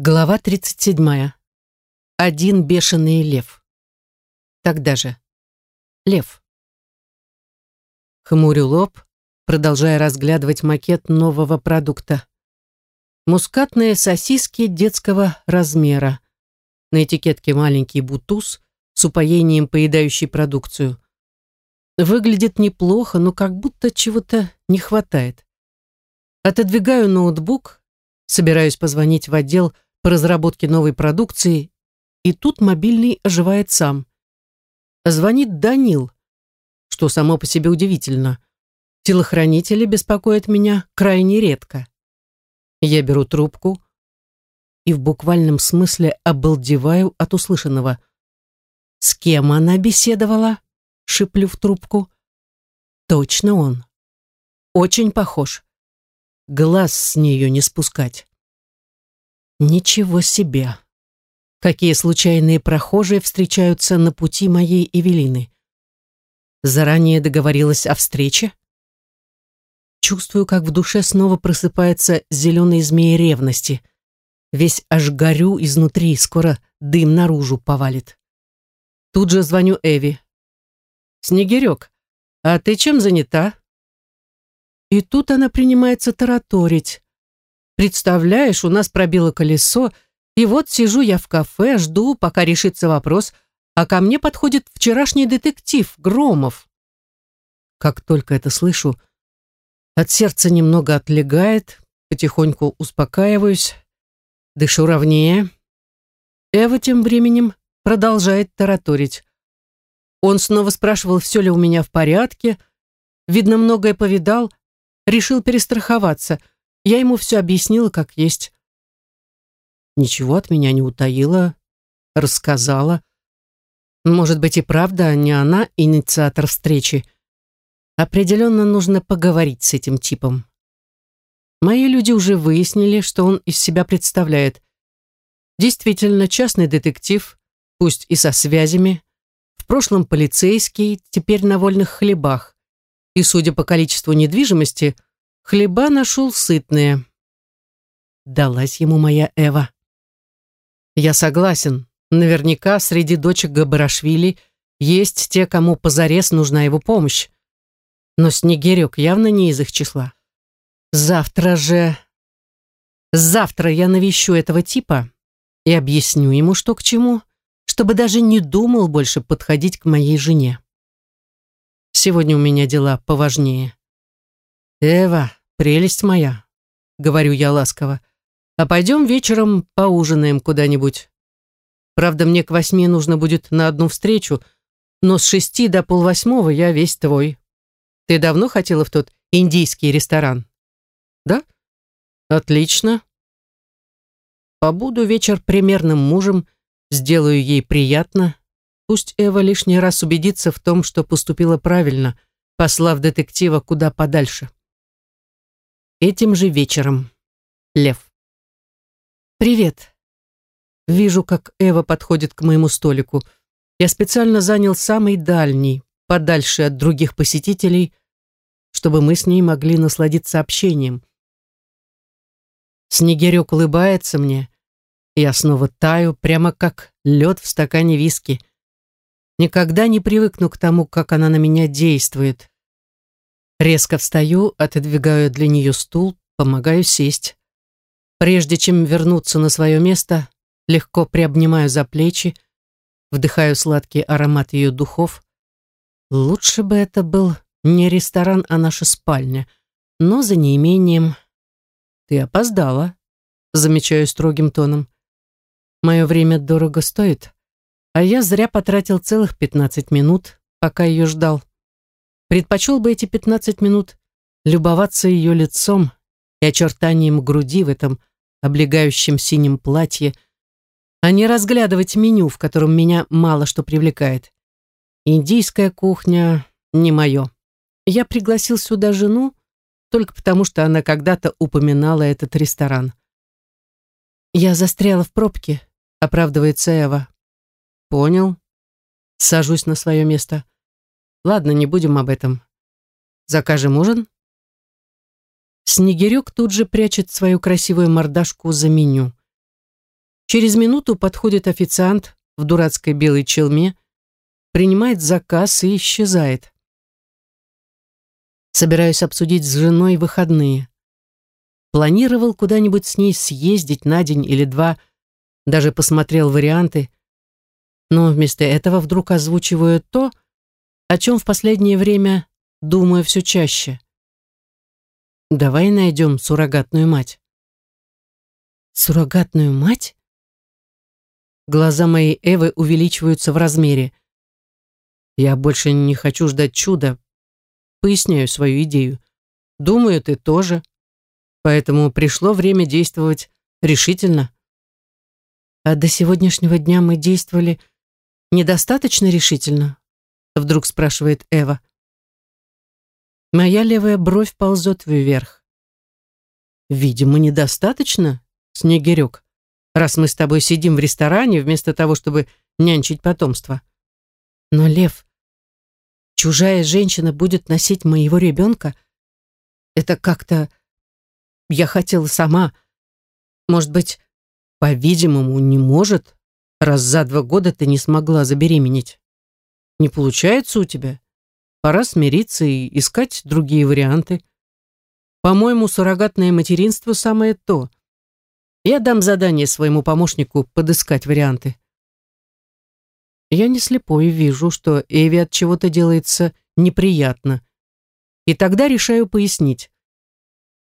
Глава 37. Один бешеный лев. Тогда же. Лев. Хмурю лоб, продолжая разглядывать макет нового продукта. Мускатные сосиски детского размера. На этикетке маленький бутуз с упоением поедающий продукцию. Выглядит неплохо, но как будто чего-то не хватает. Отодвигаю ноутбук, собираюсь позвонить в отдел по разработке новой продукции, и тут мобильный оживает сам. Звонит Данил, что само по себе удивительно. Телохранители беспокоят меня крайне редко. Я беру трубку и в буквальном смысле обалдеваю от услышанного. «С кем она беседовала?» — шиплю в трубку. «Точно он. Очень похож. Глаз с нее не спускать». Ничего себе! Какие случайные прохожие встречаются на пути моей Эвелины. Заранее договорилась о встрече? Чувствую, как в душе снова просыпается зеленый змей ревности. Весь аж горю изнутри, скоро дым наружу повалит. Тут же звоню Эви. «Снегирек, а ты чем занята?» И тут она принимается тараторить. Представляешь, у нас пробило колесо, и вот сижу я в кафе, жду, пока решится вопрос, а ко мне подходит вчерашний детектив Громов. Как только это слышу, от сердца немного отлегает, потихоньку успокаиваюсь, дышу ровнее. Эва тем временем продолжает тараторить. Он снова спрашивал, все ли у меня в порядке, видно, многое повидал, решил перестраховаться — я ему все объяснила, как есть. Ничего от меня не утаила, рассказала. Может быть и правда, не она инициатор встречи. Определенно нужно поговорить с этим типом. Мои люди уже выяснили, что он из себя представляет. Действительно, частный детектив, пусть и со связями, в прошлом полицейский, теперь на вольных хлебах. И, судя по количеству недвижимости, Хлеба нашел сытные. Далась ему моя Эва. Я согласен. Наверняка среди дочек Габарашвили есть те, кому позарез нужна его помощь. Но Снегирек явно не из их числа. Завтра же... Завтра я навещу этого типа и объясню ему, что к чему, чтобы даже не думал больше подходить к моей жене. Сегодня у меня дела поважнее. Эва, «Прелесть моя», — говорю я ласково, «а пойдем вечером поужинаем куда-нибудь. Правда, мне к восьми нужно будет на одну встречу, но с шести до полвосьмого я весь твой. Ты давно хотела в тот индийский ресторан?» «Да? Отлично. Побуду вечер примерным мужем, сделаю ей приятно. Пусть Эва лишний раз убедится в том, что поступила правильно, послав детектива куда подальше. Этим же вечером. Лев. «Привет». Вижу, как Эва подходит к моему столику. Я специально занял самый дальний, подальше от других посетителей, чтобы мы с ней могли насладиться общением. Снегирек улыбается мне. Я снова таю, прямо как лед в стакане виски. Никогда не привыкну к тому, как она на меня действует. Резко встаю, отодвигаю для нее стул, помогаю сесть. Прежде чем вернуться на свое место, легко приобнимаю за плечи, вдыхаю сладкий аромат ее духов. Лучше бы это был не ресторан, а наша спальня, но за неимением... Ты опоздала, замечаю строгим тоном. Мое время дорого стоит, а я зря потратил целых пятнадцать минут, пока ее ждал. Предпочел бы эти пятнадцать минут любоваться ее лицом и очертанием груди в этом облегающем синем платье, а не разглядывать меню, в котором меня мало что привлекает. Индийская кухня не мое. Я пригласил сюда жену только потому, что она когда-то упоминала этот ресторан. Я застряла в пробке, оправдывается Эва. Понял. Сажусь на свое место. Ладно, не будем об этом. Закажем ужин? Снегирек тут же прячет свою красивую мордашку за меню. Через минуту подходит официант в дурацкой белой челме, принимает заказ и исчезает. Собираюсь обсудить с женой выходные. Планировал куда-нибудь с ней съездить на день или два, даже посмотрел варианты, но вместо этого вдруг озвучиваю то, о чем в последнее время думаю все чаще. Давай найдем суррогатную мать. Суррогатную мать? Глаза моей Эвы увеличиваются в размере. Я больше не хочу ждать чуда. Поясняю свою идею. Думаю, ты тоже. Поэтому пришло время действовать решительно. А до сегодняшнего дня мы действовали недостаточно решительно? Вдруг спрашивает Эва. Моя левая бровь ползет вверх. Видимо, недостаточно, Снегирек, раз мы с тобой сидим в ресторане вместо того, чтобы нянчить потомство. Но, Лев, чужая женщина будет носить моего ребенка? Это как-то... Я хотела сама. Может быть, по-видимому, не может, раз за два года ты не смогла забеременеть. Не получается у тебя? Пора смириться и искать другие варианты. По-моему, суррогатное материнство самое то. Я дам задание своему помощнику подыскать варианты. Я не слепой вижу, что Эви от чего-то делается неприятно. И тогда решаю пояснить.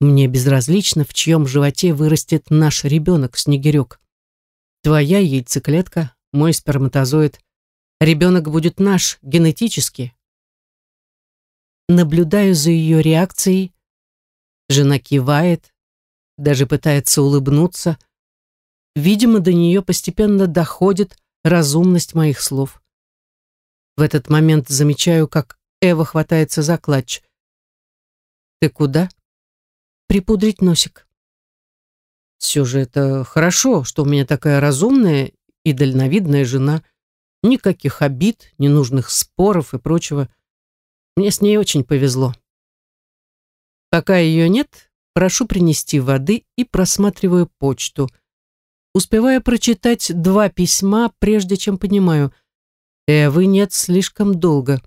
Мне безразлично, в чьем животе вырастет наш ребенок, Снегирек. Твоя яйцеклетка, мой сперматозоид. Ребенок будет наш, генетически. Наблюдаю за ее реакцией. Жена кивает, даже пытается улыбнуться. Видимо, до нее постепенно доходит разумность моих слов. В этот момент замечаю, как Эва хватается за клатч. «Ты куда?» «Припудрить носик». «Все же это хорошо, что у меня такая разумная и дальновидная жена. Никаких обид, ненужных споров и прочего. Мне с ней очень повезло». Пока ее нет, прошу принести воды и просматриваю почту. Успеваю прочитать два письма, прежде чем понимаю. Эвы нет слишком долго.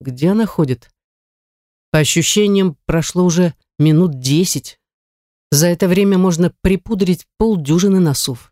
Где она ходит? По ощущениям, прошло уже минут десять. За это время можно припудрить полдюжины носов.